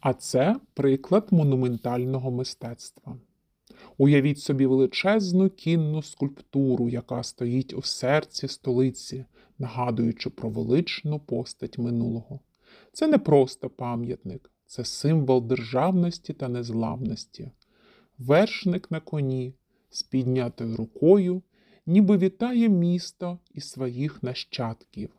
А це приклад монументального мистецтва. Уявіть собі величезну кінну скульптуру, яка стоїть у серці столиці, нагадуючи про величну постать минулого. Це не просто пам'ятник, це символ державності та незламності. Вершник на коні з піднятою рукою, ніби вітає місто і своїх нащадків.